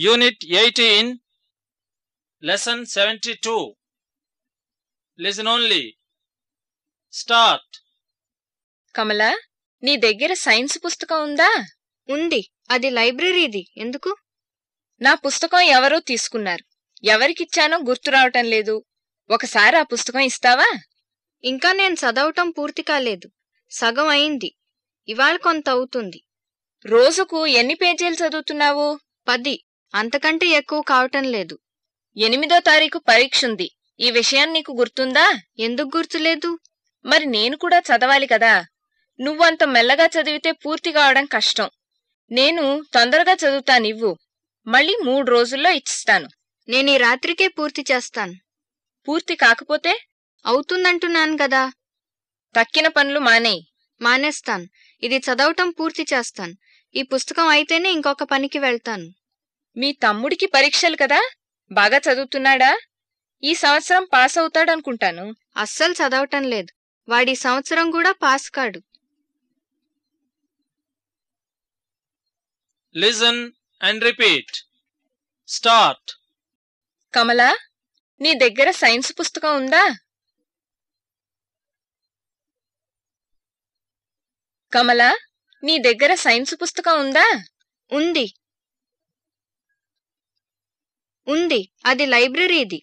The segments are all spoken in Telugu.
Unit 18, Lesson 72. Listen only start Kamala నీ దగ్గర సైన్స్ పుస్తకం ఉందా? ఉంది. అది లైబ్రరీది. ఎందుకు? నా పుస్తకం ఎవరో తీసుకున్నారు. ఎవరికిచ్చానో గుర్తు రావటం లేదు. ఒకసారి ఆ పుస్తకం ఇస్తావా? ఇంకా నేను చదవటం పూర్తి కాలేదు. సగం అయింది. ఇవాళ కొంత అవుతుంది. రోజుకు ఎన్ని పేజీలు చదువుతున్నావు? పది. అంతకంటే ఎక్కువ కావటం లేదు. ఎనిమిదో తారీఖు పరీక్ష ఉంది ఈ విషయం నీకు గుర్తుందా? ఎందుకు గుర్తులేదు? మరి నేను కూడా చదవాలి కదా. నువ్వంత మెల్లగా చదివితే పూర్తి కావడం కష్టం. నేను తొందరగా చదువుతానివ్వు. మళ్ళీ మూడు రోజుల్లో ఇచ్చిస్తాను. నేను ఈ రాత్రికే పూర్తి చేస్తాను. పూర్తి కాకపోతే? అవుతుందంటున్నాను కదా. తక్కిన పనులు మానేయ్. మానేస్తాను. ఇది చదవటం పూర్తి చేస్తాను. ఈ పుస్తకం అయితేనే ఇంకొక పనికి వెళ్తాను. మీ తమ్ముడికి పరీక్షలు కదా? బాగా చదువుతున్నాడా? ఈ సంవత్సరం పాస్ అవుతాడనుకుంటాను. అస్సలు చదవటం లేదు. వాడి సంవత్సరం కూడా పాస్ కాడు. Listen and repeat. Start. కమల నీ దగ్గర సైన్స్ పుస్తకం ఉందా? కమల నీ దగ్గర సైన్స్ పుస్తకం ఉందా? ఉంది. ఉంది. అది లైబ్రరీది.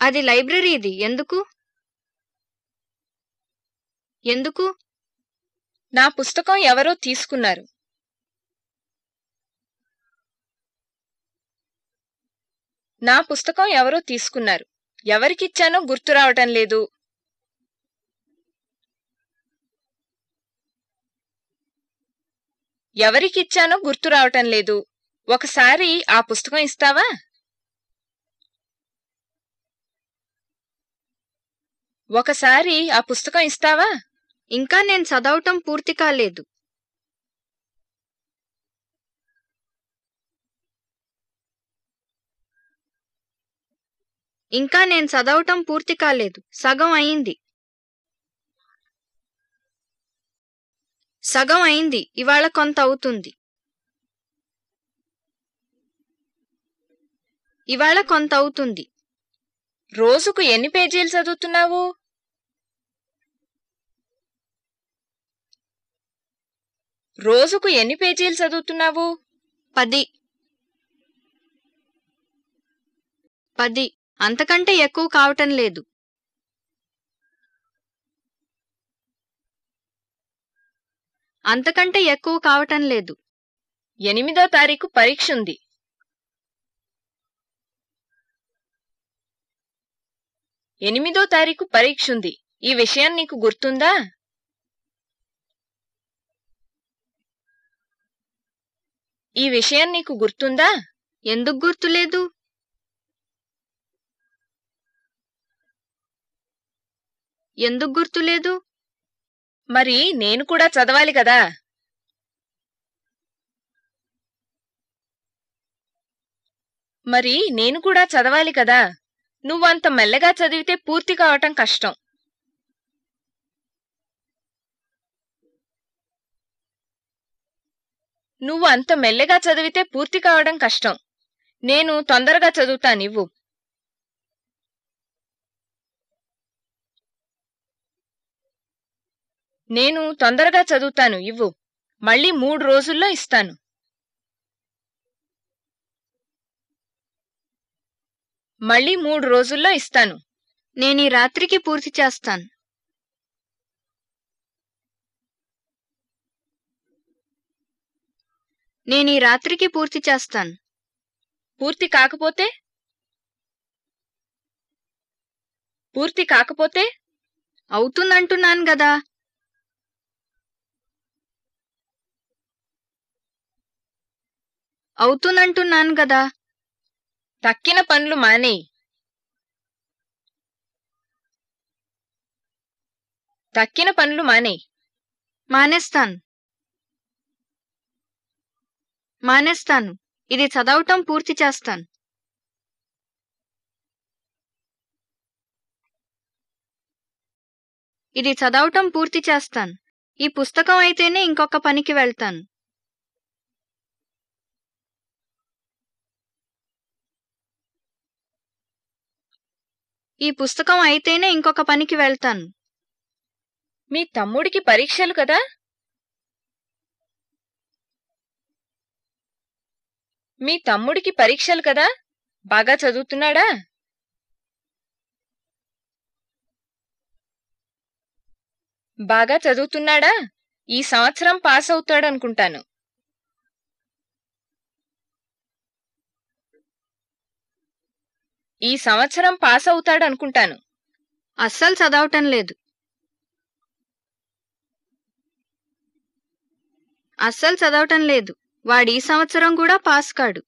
అది లైబ్రరీది. ఎందుకు? ఎందుకు? నా పుస్తకం ఎవరో తీసుకున్నారు. నా పుస్తకం ఎవరో తీసుకున్నారు. ఎవరికిచ్చానో గుర్తు రావటం లేదు. ఎవరికిచ్చానో గుర్తు రావటం లేదు. ఒకసారి ఆ పుస్తకం ఇస్తావా? ఒకసారి ఆ పుస్తకం ఇస్తావా? ఇంకా నేను చదవటం పూర్తి కాలేదు. ఇంకా నేను చదవటం పూర్తి కాలేదు. సగం అయింది. సగం అయింది. ఇవాళ కొంత అవుతుంది. ఇవాళ కొంత అవుతుంది రోజుకు ఎన్ని పేజీలు చదువుతున్నావు? రోజుకు ఎన్ని పేజీలు చదువుతున్నావు? పది. పది. అంతకంటే ఎక్కువ కావటం లేదు. అంతకంటే ఎక్కువ కావటం లేదు. ఎనిమిదో తారీఖు పరీక్ష ఉంది. ఎనిమిదో తారీఖు పరీక్ష ఉంది ఈ విషయం నీకు గుర్తుందా? ఈ విషయం నీకు గుర్తుందా? ఎందుకు గుర్తులేదు? ఎందుకు గుర్తులేదు? మరి నేను కూడా చదవాలి కదా? మరి నేను కూడా చదవాలి కదా? నువ్వంత మెల్లగా చదివితే పూర్తి కావటం కష్టం. నువ్వు అంత మెల్లగా చదివితే పూర్తి కావడం కష్టం. నేను తొందరగా చదువుతానివ్వు నేను తొందరగా చదువుతాను ఇవ్వు. మళ్ళీ మూడు రోజుల్లో ఇస్తాను. మళ్ళీ మూడు రోజుల్లో ఇస్తాను. నేను ఈ రాత్రికి పూర్తి చేస్తాను. నేను ఈ రాత్రికి పూర్తి చేస్తాను. పూర్తి కాకపోతే? పూర్తి కాకపోతే? అవుతుందంటున్నాను గదా అవుతుందంటున్నాను గదా తక్కిన పనులు మానేయి. తక్కిన పనులు మానేయి. మానేస్తాను. మానేస్తాను. ఇది చదవటం పూర్తి చేస్తాను. ఇది చదవటం పూర్తి చేస్తాను. ఈ పుస్తకం అయితేనే ఇంకొక పనికి వెళ్తాను. ఈ పుస్తకం అయితేనే ఇంకొక పనికి వెళ్తాను. మీ తమ్ముడికి పరీక్షలు కదా? మీ తమ్ముడికి పరీక్షలు కదా? బాగా చదువుతున్నాడా? బాగా చదువుతున్నాడా? ఈ సంవత్సరం పాస్ అవుతాడనుకుంటాను. ఈ సంవత్సరం పాస్ అవుతాడనుకుంటాను. అస్సలు చదవటం లేదు. అస్సలు చదవటం లేదు. వాడు ఈ సంవత్సరం కూడా పాస్ కాడు.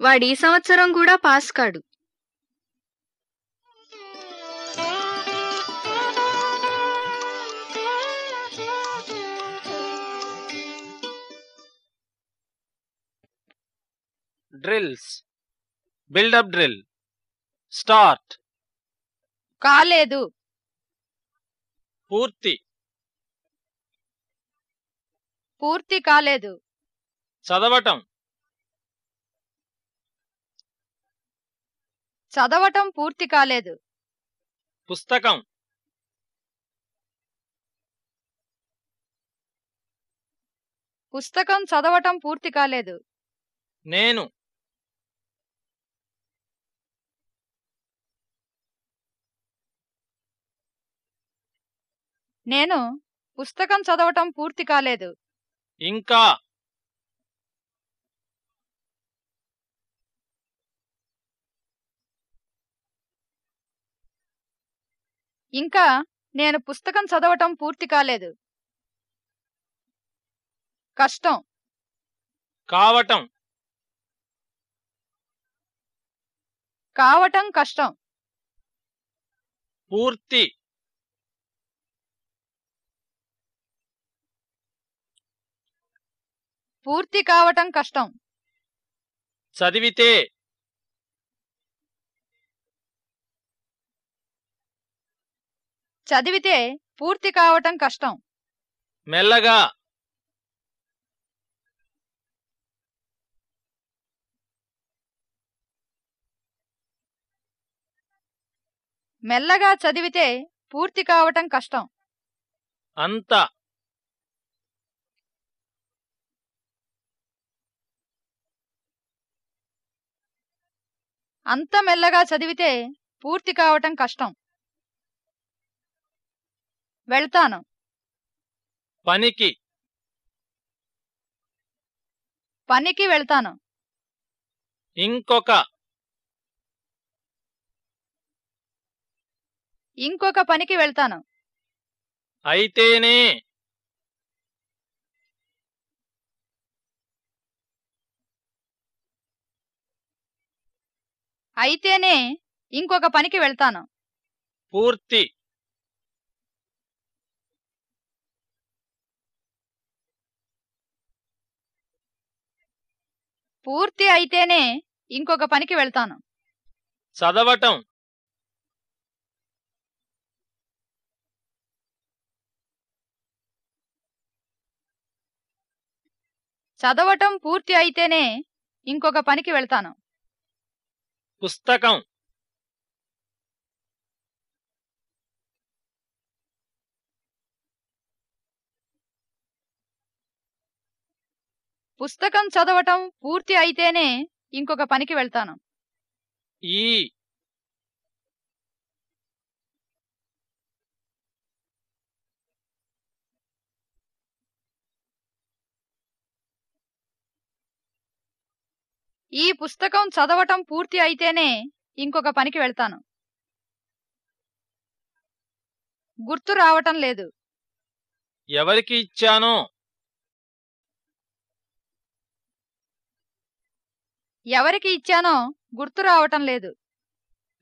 వాడీ ఈ సంవత్సరం కూడా పాస్ కాడు. డ్రిల్స్ బిల్డప్ డ్రిల్ స్టార్ట్ కాలేదు. పూర్తి పూర్తి కాలేదు. చదవటం. చదవటం పూర్తి కాలేదు. పుస్తకం. పుస్తకం చదవటం పూర్తి కాలేదు. నేను. నేను పుస్తకం చదవటం పూర్తి కాలేదు. ఇంకా ఇంకా నేను పుస్తకం చదవటం పూర్తి కాలేదు. కష్టం. కావటం. కావటం కష్టం. పూర్తి. పూర్తి కావటం కష్టం. చదివితే చదివితే పూర్తి కావటం కష్టం. మెల్లగా మెల్లగా చదివితే పూర్తి కావటం కష్టం. అంత అంత మెల్లగా చదివితే పూర్తి కావటం కష్టం. వెళ్తాను. పనికి. పనికి వెళ్తాను. ఇంకొక. ఇంకొక పనికి వెళ్తాను. అయితేనే అయితేనే ఇంకొక పనికి వెళ్తాను. పూర్తి. పూర్తి అయితేనే ఇంకొక పనికి వెళ్తాను. చదవటం. చదవటం పూర్తి అయితేనే ఇంకొక పనికి వెళ్తాను. పుస్తకం. పుస్తకం చదవటం పూర్తి అయితేనే ఇంకొక పనికి వెళ్తాను. ఈ ఈ పుస్తకం చదవటం పూర్తి అయితేనే ఇంకొక పనికి వెళ్తాను. గుర్తు రావటం లేదు. ఎవరికి ఇచ్చానో? ఎవరికి ఇచ్చానో గుర్తు రావటం లేదు.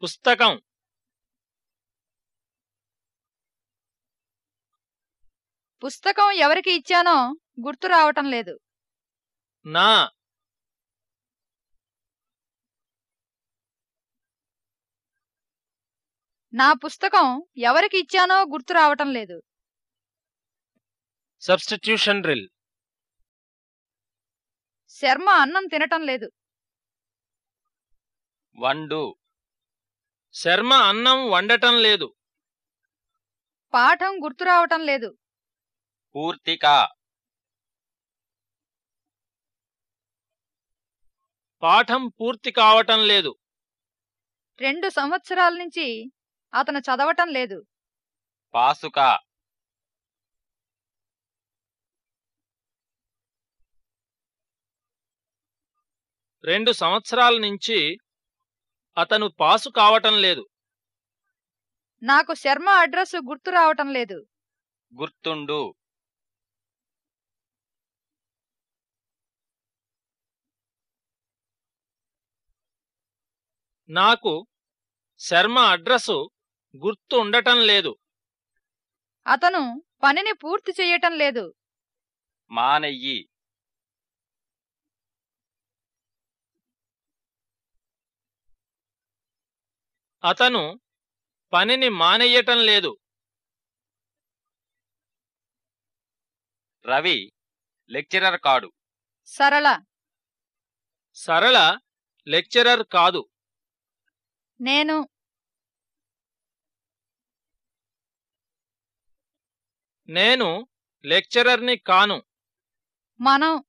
పుస్తకం. పుస్తకం ఎవరికి ఇచ్చానో గుర్తు రావటం లేదు. నా నా పుస్తకం ఎవరికి ఇచ్చానో గుర్తు రావటం లేదు. Substitution drill. శర్మ అన్నం తినటం లేదు. వండు. శర్మ అన్నం వండటం లేదు. పాఠం గుర్తురావటం లేదు. పూర్తిక. పాఠం పూర్తి కావటం లేదు. రెండు సంవత్సరాల నుంచి అతను చదవటం లేదు. పాసుక. రెండు సంవత్సరాల నుంచి అతను పాసు కావటం లేదు. నాకు శర్మ అడ్రస్ గుర్తు రావటం లేదు. గుర్తుండు. నాకు శర్మ అడ్రసు గుర్తు ఉండటం లేదు. అతను పనిని పూర్తి చెయ్యటం లేదు. మానెయ్యి. అతను పనిని మానేయటం లేదు. రవి లెక్చరర్ కాడు. సరళ. సరళ లెక్చరర్ కాదు. నేను నేను లెక్చరర్ని కాను. మనం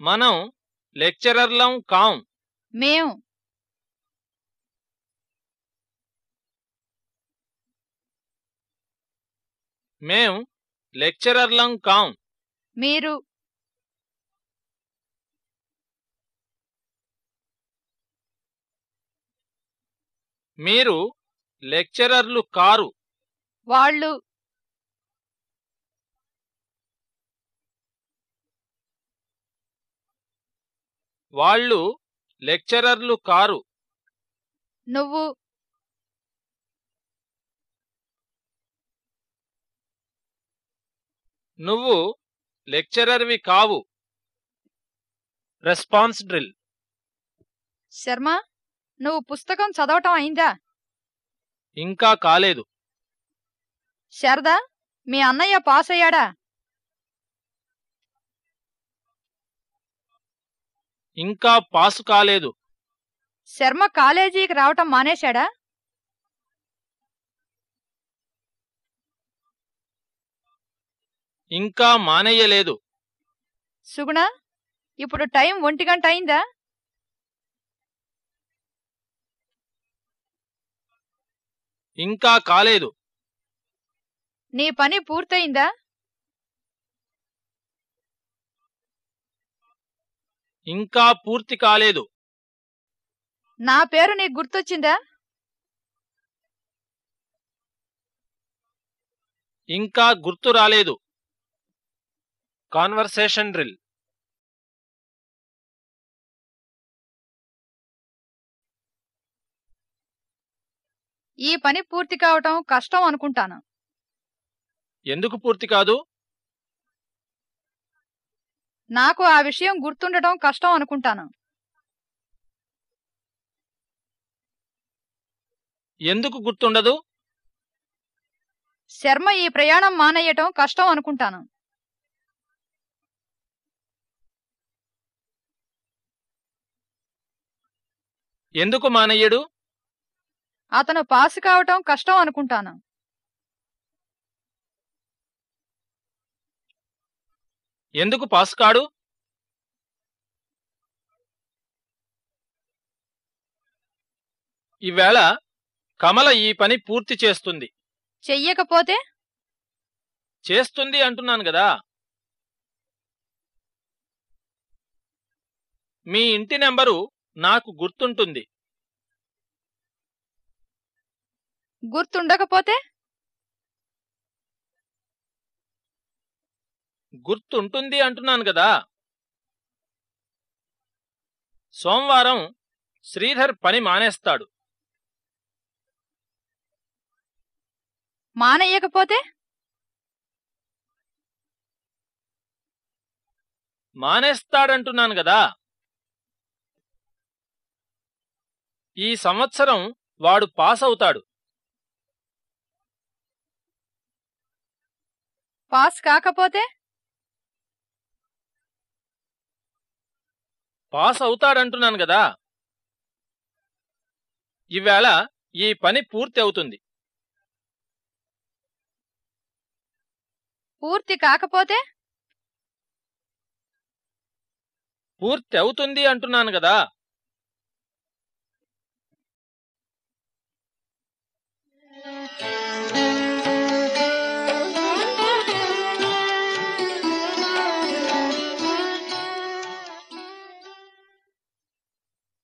మనం లెక్చరర్లం కాం. మేం మేం లెక్చరర్లం కాం. మీరు మీరు లెక్చరర్లు కారు. వాళ్ళు వాళ్ళు లెక్చరర్లు కారు. నువ్వు నువ్వు లెక్చరర్వి కావు. Response drill. శర్మ నువ్వు పుస్తకం చదవటం అయిందా? ఇంకా కాలేదు. శారదా మీ అన్నయ్య పాస్ అయ్యాడా? ఇంకా పాసు కాలేదు. శర్మ కాలేజీకి రావటం మానేశాడా? ఇంకా మానేయలేదు. సుగుణ ఇప్పుడు టైం ఒంటి గంట అయిందా? ఇంకా కాలేదు. నీ పని పూర్తయిందా? ఇంకా పూర్తి కాలేదు. నా పేరు నీకు గుర్తొచ్చిందా? ఇంకా గుర్తు రాలేదు. Conversation drill. ఈ పని పూర్తి కావటం కష్టం అనుకుంటాను. ఎందుకు పూర్తి కాదు? నాకు ఆ విషయం గుర్తుండటం కష్టం అనుకుంటాను. ఎందుకు గుర్తుండదు? శర్మ ఈ ప్రయాణం మానేయటం కష్టం అనుకుంటాను. ఎందుకు మానయ్యడు అతను పాస్ కావటం కష్టం అనుకుంటాను. ఎందుకు పాస్ కాడు? ఈవేళ కమల ఈ పని పూర్తి చేస్తుంది. చెయ్యకపోతే? చేస్తుంది అంటున్నాను గదా మీ ఇంటి నెంబరు నాకు గుర్తుంటుంది. గుర్తుండకపోతే? గుర్తుంటుంది అంటున్నాను గదా సోమవారం శ్రీధర్ పని మానేస్తాడు. మానేయకపోతే? మానేస్తాడంటున్నాను గదా ఈ సంవత్సరం వాడు పాస్ అవుతాడు పాస్ కాకపోతే? పాస్ అవుతాడంటున్నాను కదా. ఇవేళ ఈ పని పూర్తి అవుతుంది. పూర్తి కాకపోతే? పూర్తి అవుతుంది అంటున్నాను కదా.